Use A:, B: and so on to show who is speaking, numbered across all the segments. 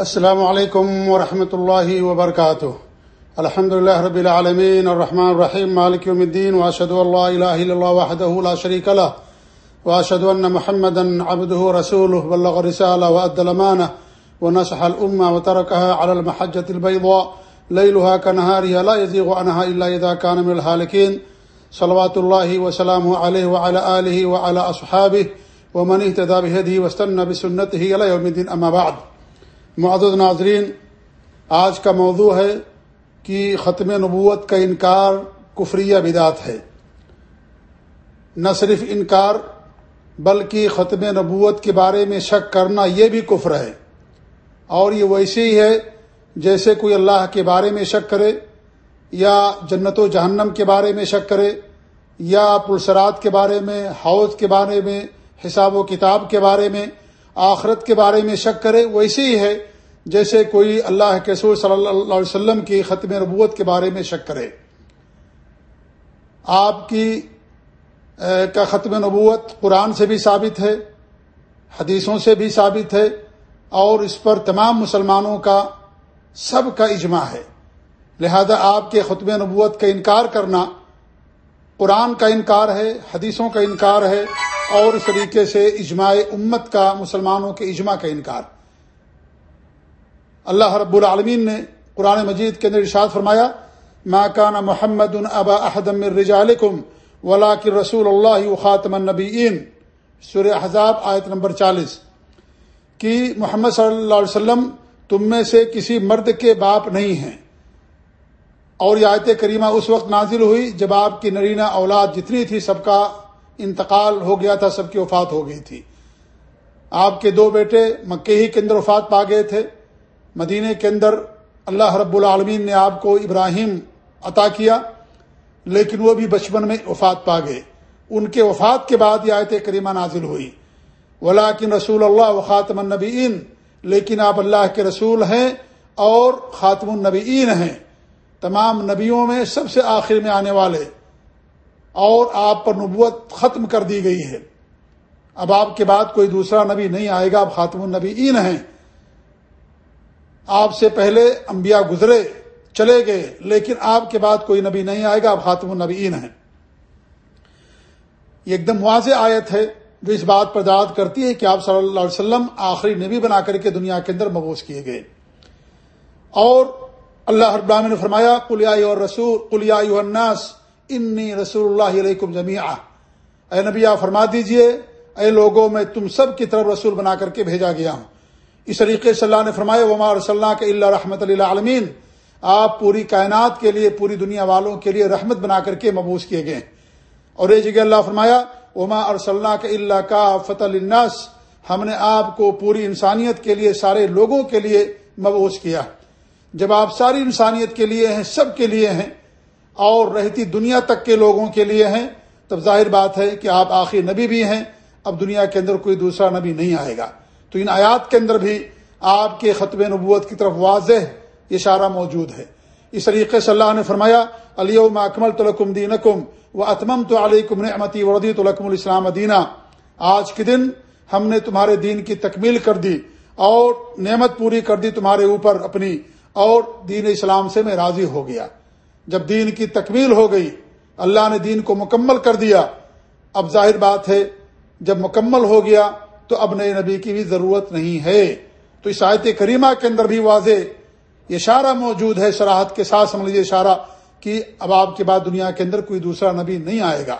A: السلام علیکم ورحمۃ اللہ وبرکاتہ۔ الحمد لله رب العالمين الرحمن الرحيم مالك يوم الدين واشهد ان لا اله الا الله وحده لا شريك له واشهد ان محمدا عبده ورسوله بلغ الرساله وادى الامانه ونصح الامه وتركها على المحجه البيضاء ليلها كنهارها لا يزيغ عنها الا اذا كان من الهالكين صلوات الله وسلامه عليه وعلى اله وعلى اصحابه ومن اهتدى بهديه واستنى بسنته الى يوم الدين اما بعد۔ معزز ناظرین آج کا موضوع ہے کہ ختم نبوت کا انکار کفریہ بدات ہے۔ نہ صرف انکار، بلکہ ختم نبوت کے بارے میں شک کرنا یہ بھی کفر ہے۔ اور یہ ویسے ہی ہے جیسے کوئی اللہ کے بارے میں شک کرے، یا جنت و جہنم کے بارے میں شک کرے، یا پلسرات کے بارے میں، حوض کے بارے میں، حساب و کتاب کے بارے میں آخرت کے بارے میں شک کرے ویسے ہی ہے جیسے کوئی اللہ کے سور صلی اللہ علیہ وسلم کی ختم نبوت کے بارے میں شک کرے۔ آپ کی کا ختم نبوت قرآن سے بھی ثابت ہے، حدیثوں سے بھی ثابت ہے، اور اس پر تمام مسلمانوں کا سب کا اجماع ہے۔ لہذا آپ کے ختم نبوت کا انکار کرنا قرآن کا انکار ہے، حدیثوں کا انکار ہے اور اس طریقے سے اجماع امت کا مسلمانوں کے اجماع کا انکار۔ اللہ رب العالمین نے قرآن مجید کے اندر ارشاد فرمایا، ما کان محمد ابا احدم رجالکم ولا رسول اللہ خاطم النبیین۔ سر حضاب آیت نمبر چالیس۔ کہ محمد صلی اللہ علیہ وسلم تم میں سے کسی مرد کے باپ نہیں ہیں۔ اور یہ آیت کریمہ اس وقت نازل ہوئی جب آپ کی نرینہ اولاد جتنی تھی سب کا انتقال ہو گیا تھا، سب کی وفات ہو گئی تھی۔ آپ کے دو بیٹے مکے ہی کے اندر وفات پا گئے تھے۔ مدینے کے اندر اللہ رب العالمین نے آپ کو ابراہیم عطا کیا، لیکن وہ بھی بچپن میں وفات پا گئے۔ ان کے وفات کے بعد یہ آیت کریمہ نازل ہوئی۔ ولاکن رسول اللہ و خاتم النبیین، لیکن آپ اللہ کے رسول ہیں اور خاتم النبیین ہیں۔ تمام نبیوں میں سب سے آخر میں آنے والے اور آپ پر نبوت ختم کر دی گئی ہے۔ اب آپ کے بعد کوئی دوسرا نبی نہیں آئے گا آپ خاتم النبیین ہیں۔ آپ سے پہلے انبیاء گزرے، چلے گئے، لیکن آپ کے بعد کوئی نبی نہیں آئے گا آپ خاتم النبیین ہیں۔ یہ ایک دم واضح آیت ہے جو اس بات پر داد کرتی ہے کہ آپ صلی اللہ علیہ وسلم آخری نبی بنا کر کے دنیا کے اندر مبوس کیے گئے۔ اور اللہ ابراہم نے فرمایا کلیائی اور رسول کلیائی الناس انی رسول اللہ علیکم جمیا اے نبی، آپ فرما دیجیے، اے لوگوں، میں تم سب کی طرف رسول بنا کر کے بھیجا گیا ہوں۔ اس طریقے سے اللہ نے فرمایا، وما رس اللہ کے اللہ رحمت اللہ عالمین آپ پوری کائنات کے لیے، پوری دنیا والوں کے لیے رحمت بنا کر کے مبوس کیے گئے اور یہ جگہ اللہ فرمایا، وما ارسلہ کے اللہ کا فتح الناس ہم نے آپ کو پوری انسانیت کے لیے، سارے لوگوں کے لیے مبوس کیا۔ جب آپ ساری انسانیت کے لیے ہیں، سب کے لیے ہیں اور رہتی دنیا تک کے لوگوں کے لیے ہیں۔ تب ظاہر بات ہے کہ آپ آخری نبی بھی ہیں، اب دنیا کے اندر کوئی دوسرا نبی نہیں آئے گا۔ تو ان آیات کے اندر بھی آپ کے ختم نبوت کی طرف واضح اشارہ موجود ہے۔ اس طریقے سے اللہ نے فرمایا علی اکمل تلکم دین کم و اتمم تو علیہ کم نعمتی وردی تلکم الاسلام دینا۔ آج کے دن ہم نے تمہارے دین کی تکمیل کر دی اور نعمت پوری کر دی تمہارے اوپر اپنی اور دین اسلام سے میں راضی ہو گیا۔ جب دین کی تکمیل ہو گئی، اللہ نے دین کو مکمل کر دیا۔ اب ظاہر بات ہے، جب مکمل ہو گیا تو اب نئے نبی کی بھی ضرورت نہیں ہے۔ تو اس آیت کریمہ کے اندر بھی واضح اشارہ موجود ہے شراحت کے ساتھ سمجھ لیجیے اشارہ کہ اب آپ کے بعد دنیا کے اندر کوئی دوسرا نبی نہیں آئے گا۔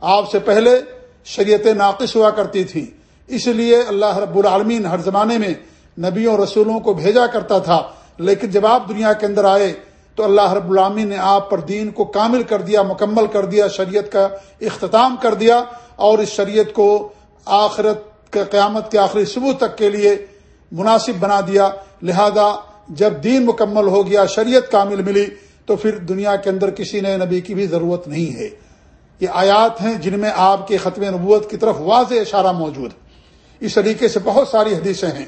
A: آپ سے پہلے شریعت ناقص ہوا کرتی تھی اس لیے اللہ رب العالمین ہر زمانے میں نبیوں رسولوں کو بھیجا کرتا تھا۔ لیکن جب آپ دنیا کے اندر آئے تو اللہ رب العالمین نے آپ پر دین کو کامل کر دیا، مکمل کر دیا، شریعت کا اختتام کر دیا اور اس شریعت کو آخرت قیامت کے آخری صبح تک کے لیے مناسب بنا دیا۔ لہذا جب دین مکمل ہو گیا، شریعت کامل ملی تو پھر دنیا کے اندر کسی نئے نبی کی بھی ضرورت نہیں ہے۔ یہ آیات ہیں جن میں آپ کے ختم نبوت کی طرف واضح اشارہ موجود۔ اس طریقے سے بہت ساری حدیثیں ہیں۔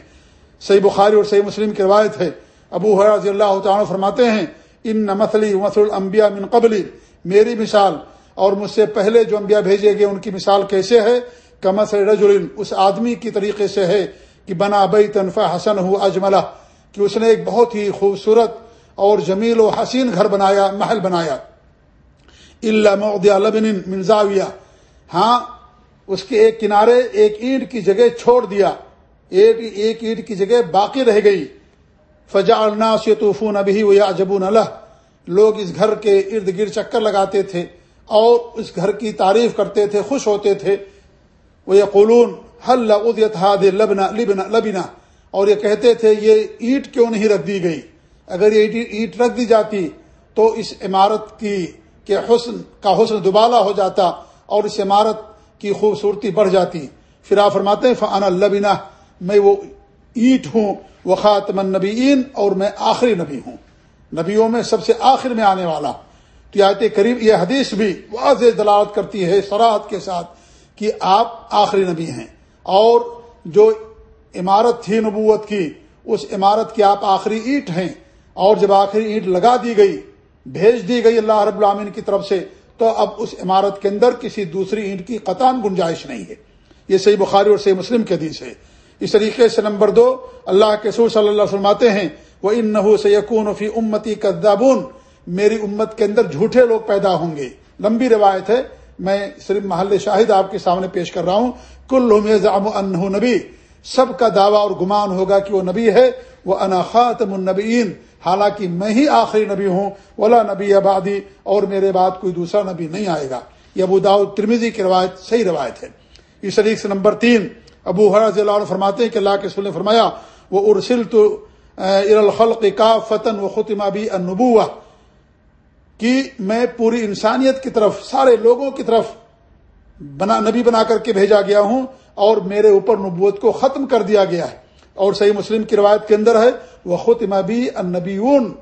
A: صحیح بخاری اور صحیح مسلم کی روایت ہے۔ ابو حراضی اللہ تعالیٰ فرماتے ہیں ان نمسلی مسل الانبیاء من قبلی میری مثال، اور مجھ سے پہلے جو انبیاء بھیجے گئے، ان کی مثال کیسے ہے؟ کمس رجل، اس آدمی کی طریقے سے ہے کہ بنا بئی تنفا حسن ہو اجملہ کہ اس نے ایک بہت ہی خوبصورت اور جمیل و حسین گھر بنایا، محل بنایا۔ اللہ لبن منزاویہ ہاں اس کے ایک کنارے ایک اینٹ کی جگہ چھوڑ دیا۔ ایک ایک اینٹ کی جگہ باقی رہ گئی۔ فجا الناس طوفون ابھی وہ جبون اللہ لوگ اس گھر کے ارد گرد چکر لگاتے تھے اور اس گھر کی تعریف کرتے تھے، خوش ہوتے تھے۔ وہ یقولون حل لبنا لبنا لبنا اور یہ کہتے تھے، یہ اینٹ کیوں نہیں رکھ دی گئی؟ اگر یہ اینٹ رکھ دی جاتی تو اس عمارت کی کہ حسن، کا حسن دوبالا ہو جاتا اور اس عمارت کی خوبصورتی بڑھ جاتی۔ پھر آپ فرماتے ہیں فن البینہ میں وہ اینٹ ہوں وہ خاتم النبیین اور میں آخری نبی ہوں۔ نبیوں میں سب سے آخر میں آنے والا۔ تو آیت قریب یہ حدیث بھی واضح دلالت کرتی ہے سراحت کے ساتھ کہ آپ آخری نبی ہیں۔ اور جو عمارت تھی نبوت کی، اس عمارت کی آپ آخری اینٹ ہیں۔ اور جب آخری اینٹ لگا دی گئی، بھیج دی گئی اللہ رب العامین کی طرف سے، تو اب اس عمارت کے اندر کسی دوسری اینٹ کی قطان گنجائش نہیں ہے۔ یہ صحیح بخاری اور صحیح مسلم کے حدیث ہے۔ اس طریقے سے نمبر دو، اللہ کے سور صلی اللہ علیہ ہیں وہ ان نحو سے یقون فی امتی کدابون میری امت کے اندر جھوٹے لوگ پیدا ہوں گے۔ لمبی روایت ہے۔ میں صرف محل شاہد آپ کے سامنے پیش کر رہا ہوں۔ کل نبی سب کا دعویٰ اور گمان ہوگا کہ وہ نبی ہے۔ وہ انا خاتم النبیین۔ حالانکہ میں ہی آخری نبی ہوں۔ ولا نبی آبادی اور میرے بعد کوئی دوسرا نبی نہیں آئے گا۔ یہ ابو داؤد ترمیزی کی روایت، صحیح روایت ہے۔ اس طریقے سے نمبر تین ابو حرض اللہ عنہ فرماتے ہیں کہ اللہ کے نے فرمایا، وہ ارسل تو ارخلق کا فتن و ختمہ بھی انبوا کہ میں پوری انسانیت کی طرف، سارے لوگوں کی طرف بنا، نبی بنا کر کے بھیجا گیا ہوں اور میرے اوپر نبوت کو ختم کر دیا گیا ہے۔ اور صحیح مسلم کی روایت کے اندر ہے، وہ ختم بھی النبیون۔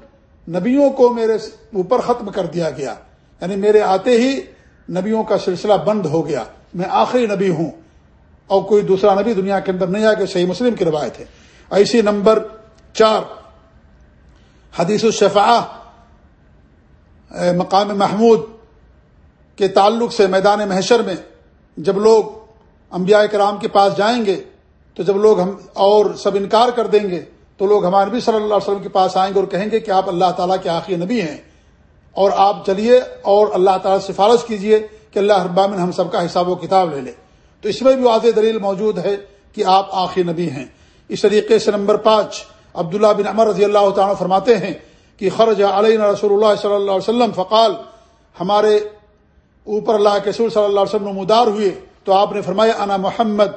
A: نبیوں کو میرے اوپر ختم کر دیا گیا۔ یعنی میرے آتے ہی نبیوں کا سلسلہ بند ہو گیا۔ میں آخری نبی ہوں۔ اور کوئی دوسرا نبی دنیا کے اندر نہیں آ کہ صحیح مسلم کی روایت ہے۔ ایسی نمبر چار، حدیث الشفا مقام محمود کے تعلق سے میدان محشر میں جب لوگ انبیاء کرام کے پاس جائیں گے، تو جب لوگ ہم اور سب انکار کر دیں گے، تو لوگ ہمارے نبی صلی اللہ علیہ وسلم کے پاس آئیں گے اور کہیں گے کہ آپ اللہ تعالیٰ کے آخری نبی ہیں۔ اور آپ چلیے اور اللہ تعالیٰ سفارش کیجیے کہ اللہ ابامن ہم سب کا حساب و کتاب لے لے۔ تو اس میں بھی واضح دلیل موجود ہے کہ آپ آخری نبی ہیں۔ اس طریقے سے نمبر پانچ، عبداللہ بن عمر رضی اللہ تعالیٰ فرماتے ہیں کہ خرج علیہ رسول اللہ صلی اللہ علیہ وسلم فقال، ہمارے اوپر اللہ کے رسول صلی اللہ علیہ وسلم نمودار ہوئے۔ تو آپ نے فرمایا، انا محمد،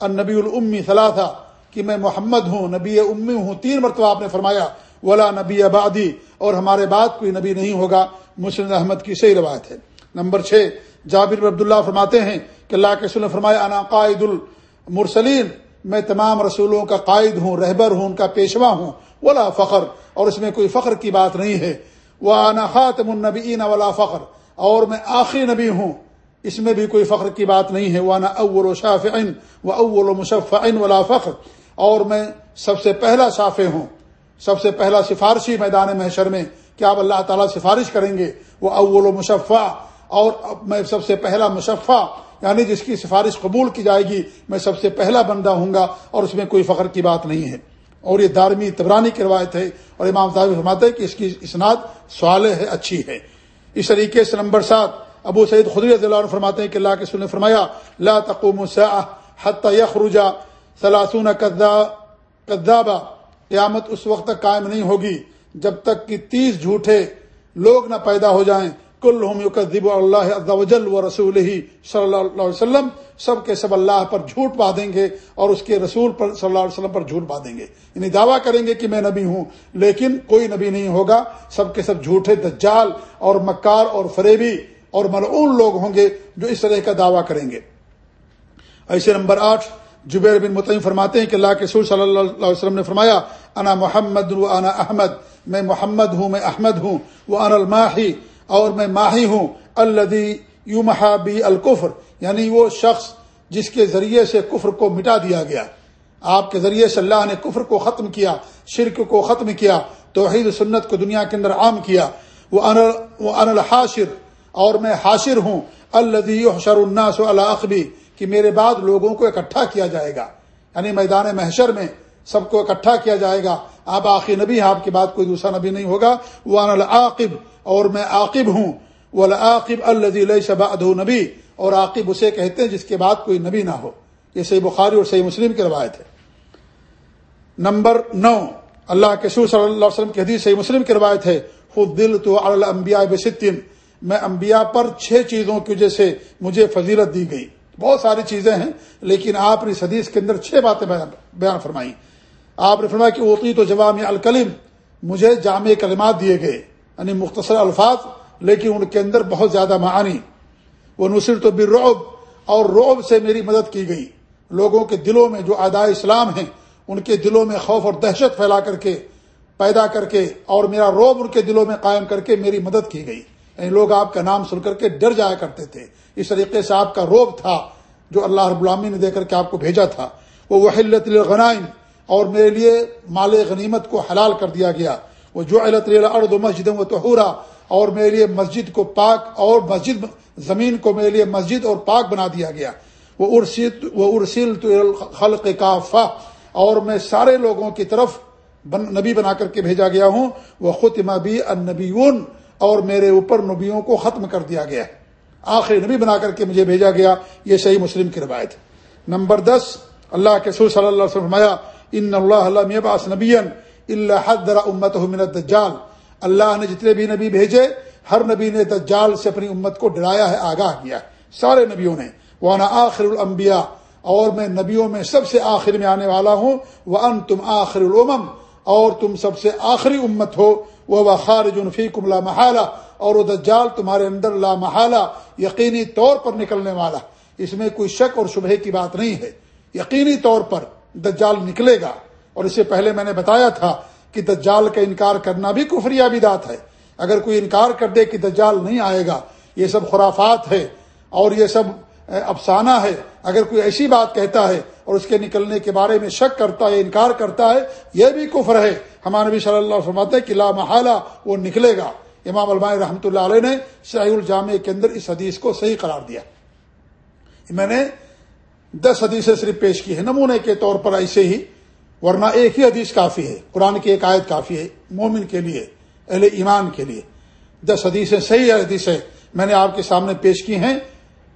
A: النبی المی صلاح تھا کہ میں محمد ہوں، نبی امی ہوں۔ تین مرتبہ آپ نے فرمایا، ولا نبی آبادی اور ہمارے بعد کوئی نبی نہیں ہوگا۔ مسلم احمد کی صحیح روایت ہے۔ نمبر چھ، جابر عبداللہ فرماتے ہیں کہ اللہ کے رسول نے فرمایا، انا قائد المرسلین۔ میں تمام رسولوں کا قائد ہوں، رہبر ہوں، ان کا پیشوا ہوں۔ ولا فخر۔ اور اس میں کوئی فخر کی بات نہیں ہے۔ وہ انا خاتم النبیین ولا فخر۔ اور میں آخری نبی ہوں۔ اس میں بھی کوئی فخر کی بات نہیں ہے۔ وانا اول و شاف و اول و مشف ولا فخر۔ اور میں سب سے پہلا شافع ہوں۔ سب سے پہلا سفارشی میدان محشر میں۔ کیا آپ اللہ تعالیٰ سفارش کریں گے؟ وہ اول و مشفع۔ اور میں سب سے پہلا مشفع۔ یعنی جس کی سفارش قبول کی جائے گی، میں سب سے پہلا بندہ ہوں گا اور اس میں کوئی فخر کی بات نہیں ہے۔ اور یہ دارمی تبرانی کی روایت ہے اور امام صاحب فرماتے ہیں کہ اس کی اسناد سوال ہے، اچھی ہے۔ اس طریقے سے نمبر سات، ابو سعید خدری رضی اللہ عنہ فرماتے ہیں کہ اللہ کے سن نے فرمایا، لا تقوم حتی یخرجا سلاسون کذابا۔ قیامت اس وقت تک قائم نہیں ہوگی جب تک کہ تیس جھوٹے لوگ نہ پیدا ہو جائیں۔ کل یکذب اللہ وجل و رسول ہی صلی اللہ علیہ وسلم، سب کے سب اللہ پر جھوٹ باندھیں گے اور اس کے رسول پر صلی اللہ علیہ وسلم پر جھوٹ باندھیں گے۔ یعنی دعویٰ کریں گے کہ میں نبی ہوں، لیکن کوئی نبی نہیں ہوگا، سب کے سب جھوٹے دجال اور مکار اور فریبی اور ملعون لوگ ہوں گے جو اس طرح کا دعویٰ کریں گے۔ ایسے نمبر آٹھ، جبیر بن متعین فرماتے ہیں کہ اللہ کے سور صلی اللہ علیہ وسلم نے فرمایا، انا محمد و انا احمد، میں محمد ہوں، میں احمد ہوں وہ ان الماہی اور میں ماہی ہوں الدی یو محابی القفر یعنی وہ شخص جس کے ذریعے سے کفر کو مٹا دیا گیا۔ آپ کے ذریعے سے اللہ نے کفر کو ختم کیا، شرک کو ختم کیا، توحید سنت کو دنیا کے اندر عام کیا۔ وہ ان الحاشر، اور میں حاشر ہوں۔ الدی حشر الناس العقبی کہ میرے بعد لوگوں کو اکٹھا کیا جائے گا۔ یعنی میدان محشر میں سب کو اکٹھا کیا جائے گا۔ آپ آخری نبی ہیں آپ کے بعد کوئی دوسرا نبی نہیں ہوگا۔ وہ العاقب، اور میں عاقب ہوں۔ وہ العاقب الزی شبا ادو نبی اور عاقب اسے کہتے ہیں جس کے بعد کوئی نبی نہ ہو۔ یہ صحیح بخاری اور صحیح مسلم کی روایت ہے۔ نمبر نو، اللہ کے سور صلی اللہ علیہ وسلم کی حدیث صحیح مسلم کی روایت ہے۔ خود دل تو المبیا بستین میں انبیاء پر چھ چیزوں کی وجہ سے مجھے فضیلت دی گئی۔ بہت ساری چیزیں ہیں، لیکن آپ نے اس حدیث کے اندر چھ باتیں بیان فرمائی آپ نے فرمایا کہ اوتی تو جوام الکلم، مجھے جامع کلمات دیے گئے یعنی مختصر الفاظ، لیکن ان کے اندر بہت زیادہ معانی۔ وہ نصر تو روب اور روب سے میری مدد کی گئی۔ لوگوں کے دلوں میں جو ادائے اسلام ہیں، ان کے دلوں میں خوف اور دہشت پھیلا کر کے، پیدا کر کے، اور میرا روب ان کے دلوں میں قائم کر کے میری مدد کی گئی۔ یعنی لوگ آپ کا نام سن کر کے ڈر جایا کرتے تھے۔ اس طریقے سے آپ کا روب تھا، جو اللہ رب العامی نے دے کر کے آپ کو بھیجا تھا۔ وہ وحلت الغنائم اور میرے لیے مال غنیمت کو حلال کر دیا گیا۔ وہ جو ارد مسجد و تہورا اور میرے لیے مسجد کو پاک، اور مسجد زمین کو میرے لیے مسجد اور پاک بنا دیا گیا۔ وہ وہ ارسیل خلق کافا اور میں سارے لوگوں کی طرف نبی بنا کر کے بھیجا گیا ہوں۔ وہ خط مبی النبیون، اور میرے اوپر نبیوں کو ختم کر دیا گیا۔ آخری نبی بنا کر کے مجھے بھیجا گیا۔ یہ صحیح مسلم کی روایت۔ نمبر دس، اللہ کے سور صلی اللہ علیہ وسلم فرمایا ان اللہ باس نبی اللہ حدر امت من الدجال۔ اللہ نے جتنے بھی نبی بھیجے، ہر نبی نے دجال سے اپنی امت کو ڈرایا ہے، آگاہ کیا سارے نبیوں نے۔ وہ آخر الانبیاء اور میں نبیوں میں سب سے آخر میں آنے والا ہوں۔ وہ ان تم آخر العمم اور تم سب سے آخری امت ہو۔ وہ خارج الفی کملا محالہ اور وہ دجال تمہارے اندر لا محالہ یقینی طور پر نکلنے والا۔ اس میں کوئی شک اور شبہ کی بات نہیں ہے۔ یقینی طور پر دجال نکلے گا۔ اور اس سے پہلے میں نے بتایا تھا کہ دجال کا انکار کرنا بھی کفری بدات ہے۔ اگر کوئی انکار کر دے کہ دجال نہیں آئے گا، یہ سب خرافات ہے اور یہ سب افسانہ ہے۔ اگر کوئی ایسی بات کہتا ہے اور اس کے نکلنے کے بارے میں شک کرتا ہے، انکار کرتا ہے، یہ بھی کفر ہے۔ ہمارے نبی صلی اللہ علیہ فرماتے کہ لا محالہ، وہ نکلے گا۔ امام علماء رحمۃ اللہ علیہ نے شاہ الجامع کے اندر اس حدیث کو صحیح قرار دیا۔ میں نے دس حدیثیں صرف پیش کی ہے نمونے کے طور پر ایسے ہی، ورنہ ایک ہی حدیث کافی ہے۔ قرآن کی ایک آیت کافی ہے، مومن کے لیے، اہل ایمان کے لیے۔ دس حدیثیں صحیح حدیثیں میں نے آپ کے سامنے پیش کی ہیں۔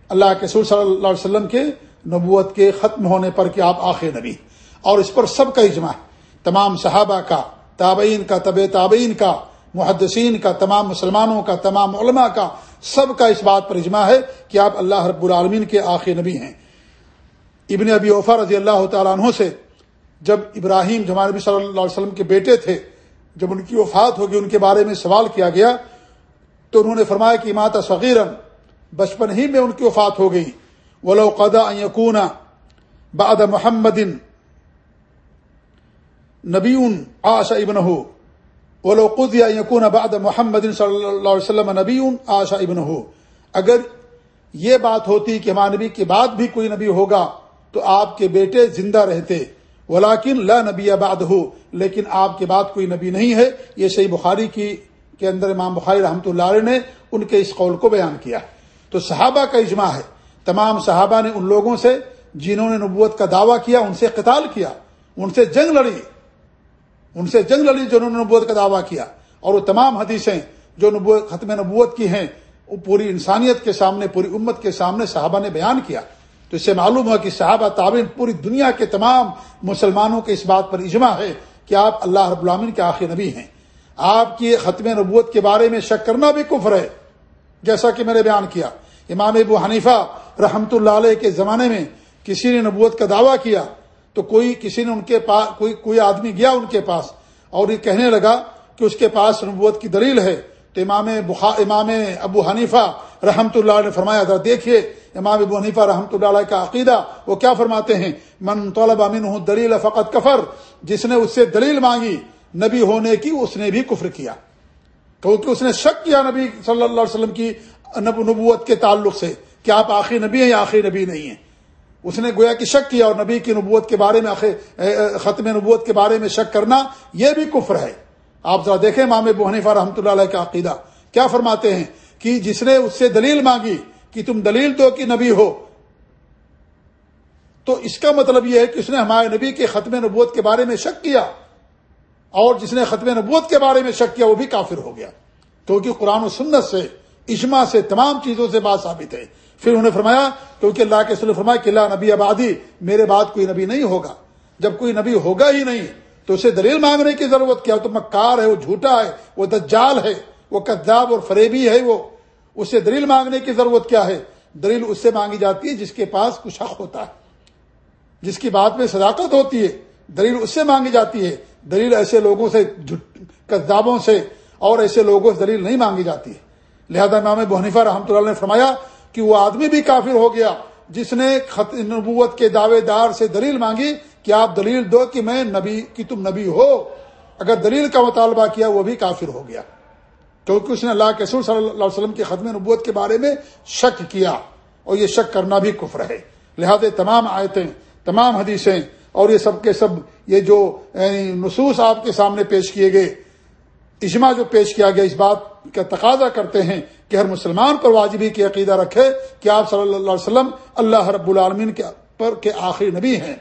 A: اللہ کے سور صلی اللہ علیہ وسلم کے نبوت کے ختم ہونے پر کہ آپ آخر نبی۔ اور اس پر سب کا اجماع ہے تمام صحابہ کا، تابعین کا طب تابعین کا، محدثین کا، تمام مسلمانوں کا، تمام علماء کا، سب کا اس بات پر اجماع ہے کہ آپ اللہ رب العالمین کے آخر نبی ہیں۔ ابن ابی اوفا رضی اللہ تعالیٰ عنہ سے جب ابراہیم جمع نبی صلی اللہ علیہ وسلم کے بیٹے تھے، جب ان کی وفات ہوگی، ان کے بارے میں سوال کیا گیا، تو انہوں نے فرمایا کہ ماتا صغیرن بچپن ہی میں ان کی وفات ہو گئی۔ ولو قدا یقون بعد محمد نبی آشا ابن ہو ولو قدیا یقون بعد محمد صلی اللہ علیہ وسلم نبی آشا ابن ہو اگر یہ بات ہوتی کہ ہمارے نبی کے بعد بھی کوئی نبی ہوگا تو آپ کے بیٹے زندہ رہتے۔ ولاکن لا نبی آباد ہو لیکن آپ کے بعد کوئی نبی نہیں ہے۔ یہ صحیح بخاری کی کے اندر امام بخاری رحمۃ اللہ علیہ نے ان کے اس قول کو بیان کیا۔ تو صحابہ کا اجماع ہے۔ تمام صحابہ نے ان لوگوں سے جنہوں نے نبوت کا دعویٰ کیا، ان سے قتال کیا، ان سے جنگ لڑی۔ ان سے جنگ لڑی جنہوں نے نبوت کا دعویٰ کیا۔ اور وہ تمام حدیثیں جو نبوت، ختم نبوت کی ہیں، وہ پوری انسانیت کے سامنے، پوری امت کے سامنے صحابہ نے بیان کیا۔ تو اس سے معلوم ہوا کہ صحابہ تعبین پوری دنیا کے تمام مسلمانوں کے اس بات پر اجماع ہے کہ آپ اللہ رب العامن کے آخر نبی ہیں۔ آپ کی ختم نبوت کے بارے میں شک کرنا بھی کفر ہے۔ جیسا کہ میں نے بیان کیا، امام ابو حنیفہ رحمت اللہ علیہ کے زمانے میں کسی نے نبوت کا دعویٰ کیا تو کوئی کسی نے ان کے پاس کوئی کوئی آدمی گیا ان کے پاس اور یہ کہنے لگا کہ اس کے پاس نبوت کی دلیل ہے۔ تو امام بخا، امام ابو حنیفہ رحمت اللہ نے فرمایا تھا دیکھیے امام ابو حنیفہ رحمۃ اللہ علیہ کا عقیدہ، وہ کیا فرماتے ہیں؟ من طلب امین ہوں دلیل فقط کفر، جس نے اس سے دلیل مانگی، نبی ہونے کی اس نے بھی کفر کیا۔ کیونکہ اس نے شک کیا نبی صلی اللہ علیہ وسلم کی نبوت کے تعلق سے کہ آپ آخری نبی ہیں یا آخری نبی نہیں ہیں۔ اس نے گویا کہ شک کیا اور نبی کی نبوت کے بارے میں ختم نبوت کے بارے میں شک کرنا یہ بھی کفر ہے۔ آپ ذرا دیکھیں مام حنیفہ رحمۃ اللہ علیہ کا عقیدہ۔ کیا فرماتے ہیں؟ کہ جس نے اس سے دلیل مانگی کہ تم دلیل دو کہ نبی ہو۔ تو اس کا مطلب یہ ہے کہ اس نے ہمارے نبی کے ختم نبوت کے بارے میں شک کیا۔ اور جس نے ختم نبوت کے بارے میں شک کیا، وہ بھی کافر ہو گیا۔ کیونکہ قرآن و سنت سے، اجماع سے تمام چیزوں سے بات ثابت ہے۔ پھر انہوں نے فرمایا، کیونکہ اللہ کے سن فرمایا کہ اللہ نبی آبادی میرے بعد کوئی نبی نہیں ہوگا۔ جب کوئی نبی ہوگا ہی نہیں، تو اسے دلیل مانگنے کی ضرورت کیا؟ تو مکار ہے، وہ جھوٹا ہے، وہ دجال ہے، وہ کذاب اور فریبی ہے وہ۔ اسے دلیل مانگنے کی ضرورت کیا ہے؟ دلیل اس سے مانگی جاتی ہے جس کے پاس کچھ حق ہوتا ہے، جس کی بات میں صداقت ہوتی ہے، دلیل اس سے مانگی جاتی ہے۔ دلیل ایسے لوگوں سے کذابوں سے اور ایسے لوگوں سے دلیل نہیں مانگی جاتی۔ ہے لہذا نام بحنیفہ رحمۃ اللہ نے فرمایا کہ وہ آدمی بھی کافر ہو گیا جس نے خط، نبوت کے دعوے دار سے دلیل مانگی کہ آپ دلیل دو کہ میں نبی، کہ تم نبی ہو۔ اگر دلیل کا مطالبہ کیا وہ بھی کافر ہو گیا۔ کیونکہ اس نے اللہ کے سور صلی اللہ علیہ وسلم کے ختم نبوت کے بارے میں شک کیا اور یہ شک کرنا بھی کفر ہے۔ لہذا تمام آیتیں، تمام حدیثیں اور یہ سب کے سب، یہ جو یعنی نصوص آپ کے سامنے پیش کیے گئے، اجماع جو پیش کیا گیا، اس بات کا تقاضا کرتے ہیں کہ ہر مسلمان پر واجبی کی عقیدہ رکھے کہ آپ صلی اللہ علیہ وسلم اللہ رب العالمین کے پر کے آخری نبی ہیں۔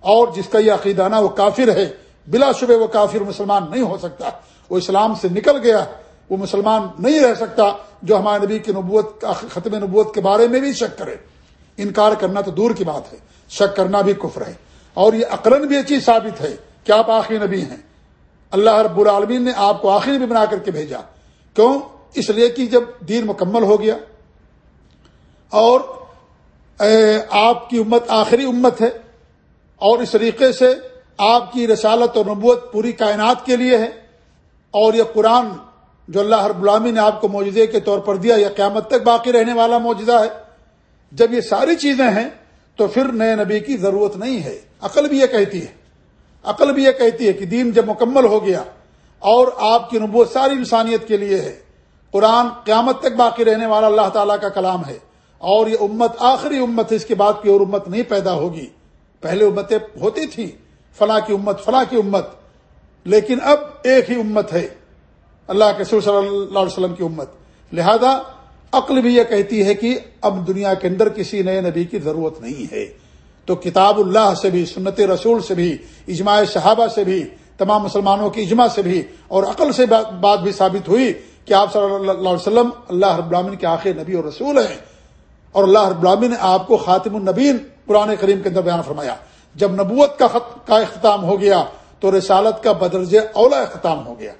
A: اور جس کا یہ عقیدہ نا وہ کافر ہے، بلا شبہ وہ کافر مسلمان نہیں ہو سکتا۔ وہ اسلام سے نکل گیا۔ وہ مسلمان نہیں رہ سکتا جو ہمارے نبی کی نبوت ختم نبوت کے بارے میں بھی شک کرے۔ انکار کرنا تو دور کی بات ہے۔ شک کرنا بھی کفر ہے۔ اور یہ اقرن بھی یہ چیز ثابت ہے کہ آپ آخری نبی ہیں۔ اللہ رب العالمین نے آپ کو آخری نبی بنا کر کے بھیجا۔ کیوں؟ اس لیے کہ جب دین مکمل ہو گیا اور آپ کی امت آخری امت ہے اور اس طریقے سے آپ کی رسالت اور نبوت پوری کائنات کے لیے ہے اور یہ قرآن جو اللہ رب العامی نے آپ کو معجزے کے طور پر دیا، یہ قیامت تک باقی رہنے والا معجزہ ہے۔ جب یہ ساری چیزیں ہیں، تو پھر نئے نبی کی ضرورت نہیں ہے۔ عقل بھی یہ کہتی ہے۔ عقل بھی یہ کہتی ہے کہ دین جب مکمل ہو گیا، اور آپ کی نبوت ساری انسانیت کے لیے ہے۔ قرآن قیامت تک باقی رہنے والا اللہ تعالیٰ کا کلام ہے۔ اور یہ امت، آخری امت ہے اس کے بعد کی اور امت نہیں پیدا ہوگی۔ پہلے امتیں ہوتی تھیں، فلاں کی امت، فلاں کی امت۔ لیکن اب ایک ہی امت ہے۔ اللہ کے صلی اللہ علیہ وسلم کی امت۔ لہذا عقل بھی یہ کہتی ہے کہ اب دنیا کے اندر کسی نئے نبی کی ضرورت نہیں ہے۔ تو کتاب اللہ سے بھی، سنت رسول سے بھی، اجماع صحابہ سے بھی، تمام مسلمانوں کی اجماع سے بھی، اور عقل سے بات بھی ثابت ہوئی کہ آپ صلی اللہ علیہ وسلم اللہ رب العالمین کے آخر نبی اور رسول ہیں۔ اور اللہ رب العالمین نے آپ کو خاتم النبین قرآن کریم کے اندر بیان فرمایا۔ جب نبوت کا خط کا اختتام ہو گیا تو رسالت کا بدرج اولا اختتام ہو گیا۔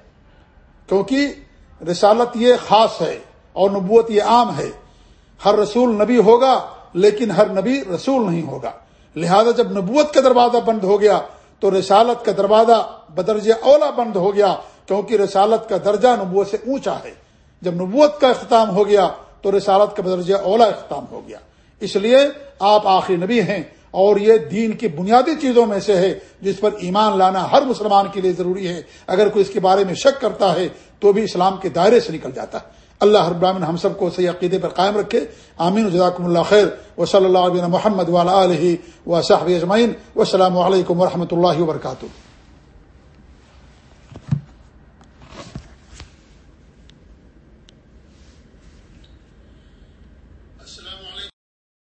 A: کیونکہ رسالت یہ خاص ہے اور نبوت یہ عام ہے۔ ہر رسول نبی ہوگا، لیکن ہر نبی رسول نہیں ہوگا۔ لہذا جب نبوت کا دروازہ بند ہو گیا، تو رسالت کا دروازہ بدرج اولا بند ہو گیا، کیونکہ رسالت کا درجہ نبوت سے اونچا ہے۔ جب نبوت کا اختتام ہو گیا، تو رسالت کا درجہ اولا اختتام ہو گیا۔ اس لیے آپ آخری نبی ہیں۔ اور یہ دین کی بنیادی چیزوں میں سے ہے جس پر ایمان لانا ہر مسلمان کے لیے ضروری ہے۔ اگر کوئی اس کے بارے میں شک کرتا ہے تو بھی اسلام کے دائرے سے نکل جاتا۔ ہے اللہ رب العالمین ہم سب کو صحیح عقیدے پر قائم رکھے۔ آمین۔ جزاکم اللہ خیر۔ و صلی اللہ علیہ محمد والا علیہ و صاحب اجمعین۔ السلام علیکم و رحمۃ اللہ وبرکاتہ۔